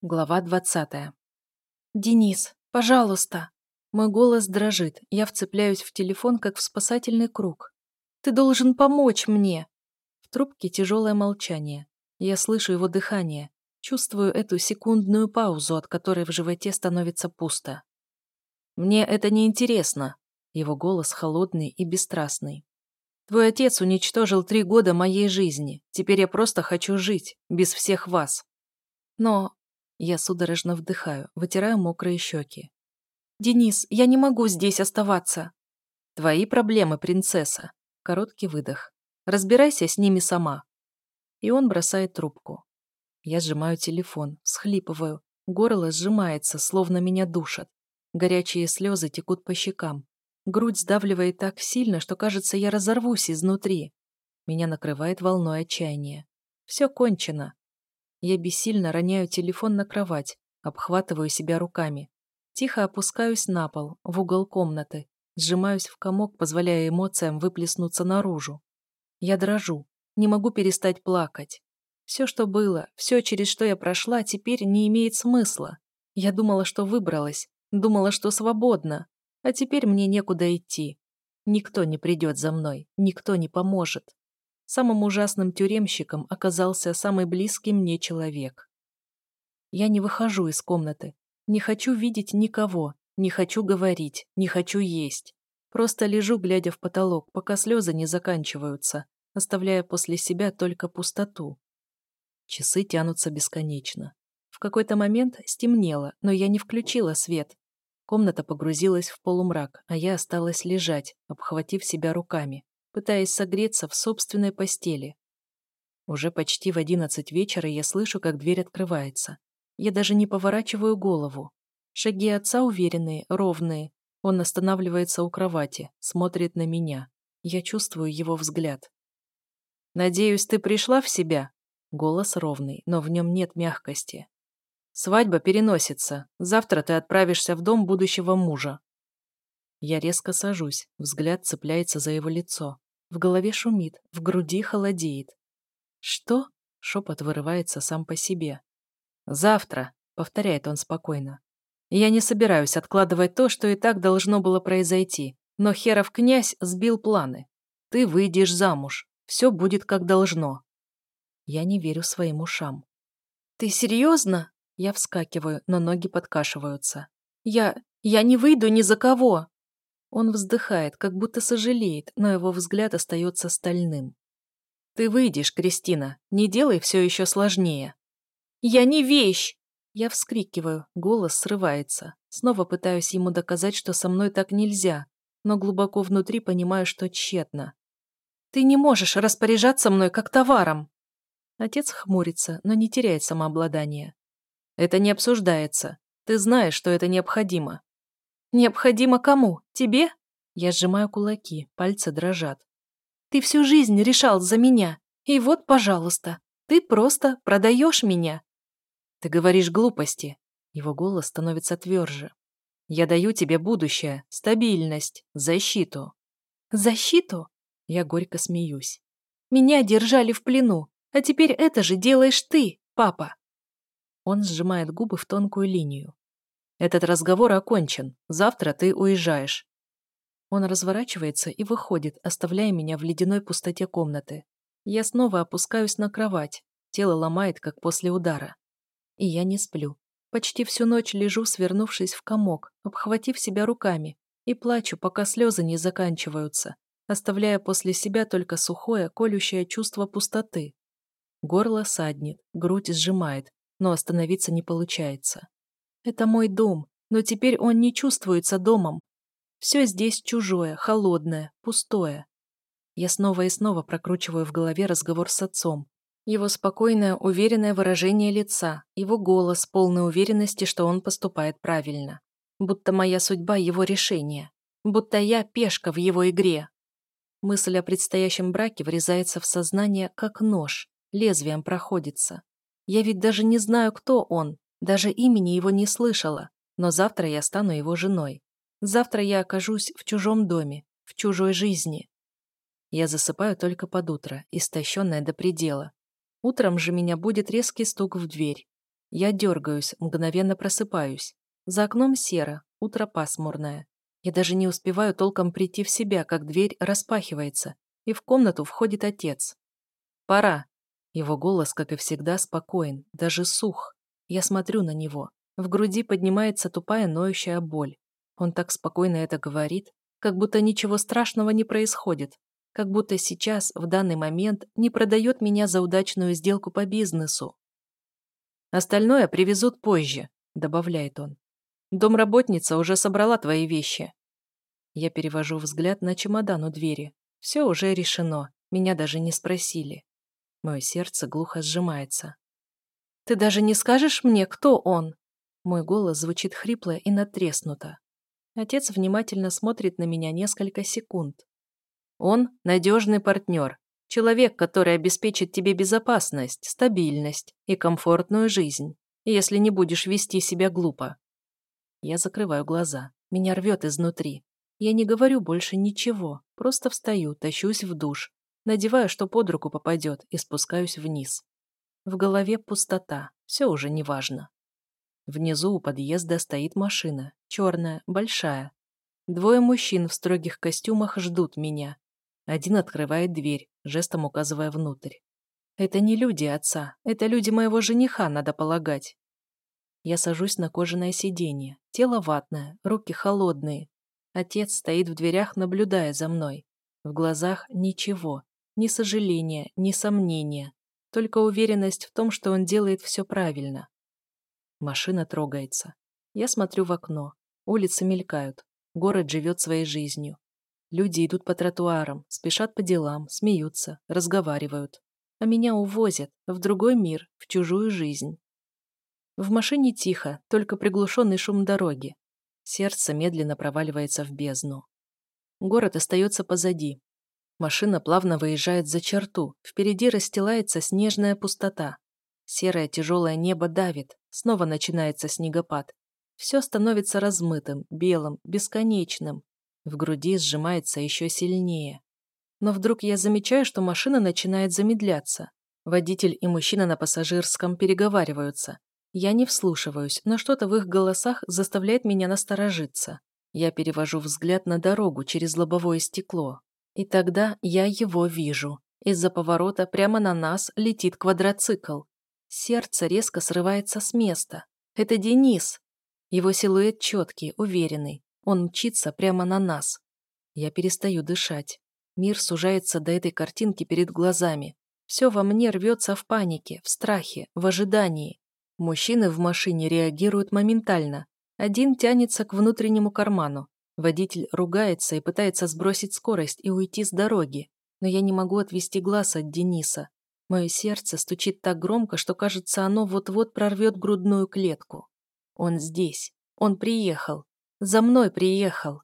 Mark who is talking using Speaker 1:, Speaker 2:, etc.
Speaker 1: Глава двадцатая. «Денис, пожалуйста!» Мой голос дрожит, я вцепляюсь в телефон, как в спасательный круг. «Ты должен помочь мне!» В трубке тяжелое молчание. Я слышу его дыхание, чувствую эту секундную паузу, от которой в животе становится пусто. «Мне это не интересно. Его голос холодный и бесстрастный. «Твой отец уничтожил три года моей жизни. Теперь я просто хочу жить, без всех вас. Но я судорожно вдыхаю, вытираю мокрые щеки. «Денис, я не могу здесь оставаться!» «Твои проблемы, принцесса!» Короткий выдох. «Разбирайся с ними сама!» И он бросает трубку. Я сжимаю телефон, схлипываю. Горло сжимается, словно меня душат. Горячие слезы текут по щекам. Грудь сдавливает так сильно, что, кажется, я разорвусь изнутри. Меня накрывает волной отчаяния. Все кончено. Я бессильно роняю телефон на кровать, обхватываю себя руками. Тихо опускаюсь на пол, в угол комнаты, сжимаюсь в комок, позволяя эмоциям выплеснуться наружу. Я дрожу, не могу перестать плакать. Все, что было, все, через что я прошла, теперь не имеет смысла. Я думала, что выбралась, думала, что свободна, а теперь мне некуда идти. Никто не придет за мной, никто не поможет. Самым ужасным тюремщиком оказался самый близкий мне человек. Я не выхожу из комнаты, не хочу видеть никого, не хочу говорить, не хочу есть. Просто лежу, глядя в потолок, пока слезы не заканчиваются, оставляя после себя только пустоту. Часы тянутся бесконечно. В какой-то момент стемнело, но я не включила свет. Комната погрузилась в полумрак, а я осталась лежать, обхватив себя руками пытаясь согреться в собственной постели. Уже почти в одиннадцать вечера я слышу, как дверь открывается. Я даже не поворачиваю голову. Шаги отца уверенные, ровные. Он останавливается у кровати, смотрит на меня. Я чувствую его взгляд. «Надеюсь, ты пришла в себя?» Голос ровный, но в нем нет мягкости. «Свадьба переносится. Завтра ты отправишься в дом будущего мужа». Я резко сажусь, взгляд цепляется за его лицо. В голове шумит, в груди холодеет. «Что?» — шепот вырывается сам по себе. «Завтра», — повторяет он спокойно. «Я не собираюсь откладывать то, что и так должно было произойти, но херов князь сбил планы. Ты выйдешь замуж, все будет как должно». Я не верю своим ушам. «Ты серьезно?» Я вскакиваю, но ноги подкашиваются. «Я... я не выйду ни за кого!» Он вздыхает, как будто сожалеет, но его взгляд остается стальным. «Ты выйдешь, Кристина, не делай все еще сложнее». «Я не вещь!» Я вскрикиваю, голос срывается. Снова пытаюсь ему доказать, что со мной так нельзя, но глубоко внутри понимаю, что тщетно. «Ты не можешь распоряжаться мной как товаром!» Отец хмурится, но не теряет самообладание. «Это не обсуждается. Ты знаешь, что это необходимо. «Необходимо кому? Тебе?» Я сжимаю кулаки, пальцы дрожат. «Ты всю жизнь решал за меня. И вот, пожалуйста, ты просто продаешь меня». «Ты говоришь глупости». Его голос становится тверже. «Я даю тебе будущее, стабильность, защиту». «Защиту?» Я горько смеюсь. «Меня держали в плену, а теперь это же делаешь ты, папа». Он сжимает губы в тонкую линию. Этот разговор окончен. Завтра ты уезжаешь». Он разворачивается и выходит, оставляя меня в ледяной пустоте комнаты. Я снова опускаюсь на кровать. Тело ломает, как после удара. И я не сплю. Почти всю ночь лежу, свернувшись в комок, обхватив себя руками, и плачу, пока слезы не заканчиваются, оставляя после себя только сухое, колющее чувство пустоты. Горло саднет, грудь сжимает, но остановиться не получается. Это мой дом, но теперь он не чувствуется домом. Все здесь чужое, холодное, пустое. Я снова и снова прокручиваю в голове разговор с отцом. Его спокойное, уверенное выражение лица, его голос, полной уверенности, что он поступает правильно. Будто моя судьба – его решение. Будто я – пешка в его игре. Мысль о предстоящем браке врезается в сознание, как нож, лезвием проходится. Я ведь даже не знаю, кто он, даже имени его не слышала, но завтра я стану его женой. Завтра я окажусь в чужом доме, в чужой жизни. Я засыпаю только под утро, истощенная до предела. Утром же меня будет резкий стук в дверь. Я дергаюсь, мгновенно просыпаюсь. За окном серо, утро пасмурное. Я даже не успеваю толком прийти в себя, как дверь распахивается, и в комнату входит отец. «Пора». Его голос, как и всегда, спокоен, даже сух. Я смотрю на него. В груди поднимается тупая ноющая боль. Он так спокойно это говорит, как будто ничего страшного не происходит, как будто сейчас, в данный момент, не продает меня за удачную сделку по бизнесу. «Остальное привезут позже», — добавляет он. «Домработница уже собрала твои вещи». Я перевожу взгляд на чемодан у двери. Все уже решено, меня даже не спросили. Мое сердце глухо сжимается. «Ты даже не скажешь мне, кто он?» Мой голос звучит хрипло и натреснуто. Отец внимательно смотрит на меня несколько секунд. Он – надежный партнер, человек, который обеспечит тебе безопасность, стабильность и комфортную жизнь, если не будешь вести себя глупо. Я закрываю глаза, меня рвет изнутри. Я не говорю больше ничего, просто встаю, тащусь в душ, надеваю, что под руку попадет, и спускаюсь вниз. В голове пустота, все уже неважно. Внизу у подъезда стоит машина, черная, большая. Двое мужчин в строгих костюмах ждут меня. Один открывает дверь, жестом указывая внутрь. Это не люди отца, это люди моего жениха, надо полагать. Я сажусь на кожаное сиденье, тело ватное, руки холодные. Отец стоит в дверях, наблюдая за мной. В глазах ничего, ни сожаления, ни сомнения, только уверенность в том, что он делает все правильно. Машина трогается. Я смотрю в окно. Улицы мелькают. Город живет своей жизнью. Люди идут по тротуарам, спешат по делам, смеются, разговаривают. А меня увозят в другой мир, в чужую жизнь. В машине тихо, только приглушенный шум дороги. Сердце медленно проваливается в бездну. Город остается позади. Машина плавно выезжает за черту, впереди расстилается снежная пустота. Серое тяжелое небо давит, снова начинается снегопад. Все становится размытым, белым, бесконечным. В груди сжимается еще сильнее. Но вдруг я замечаю, что машина начинает замедляться. Водитель и мужчина на пассажирском переговариваются. Я не вслушиваюсь, но что-то в их голосах заставляет меня насторожиться. Я перевожу взгляд на дорогу через лобовое стекло. И тогда я его вижу. Из-за поворота прямо на нас летит квадроцикл. Сердце резко срывается с места. Это Денис. Его силуэт четкий, уверенный. Он мчится прямо на нас. Я перестаю дышать. Мир сужается до этой картинки перед глазами. Все во мне рвется в панике, в страхе, в ожидании. Мужчины в машине реагируют моментально. Один тянется к внутреннему карману. Водитель ругается и пытается сбросить скорость и уйти с дороги. Но я не могу отвести глаз от Дениса. Мое сердце стучит так громко, что кажется, оно вот-вот прорвет грудную клетку. Он здесь. Он приехал. За мной приехал.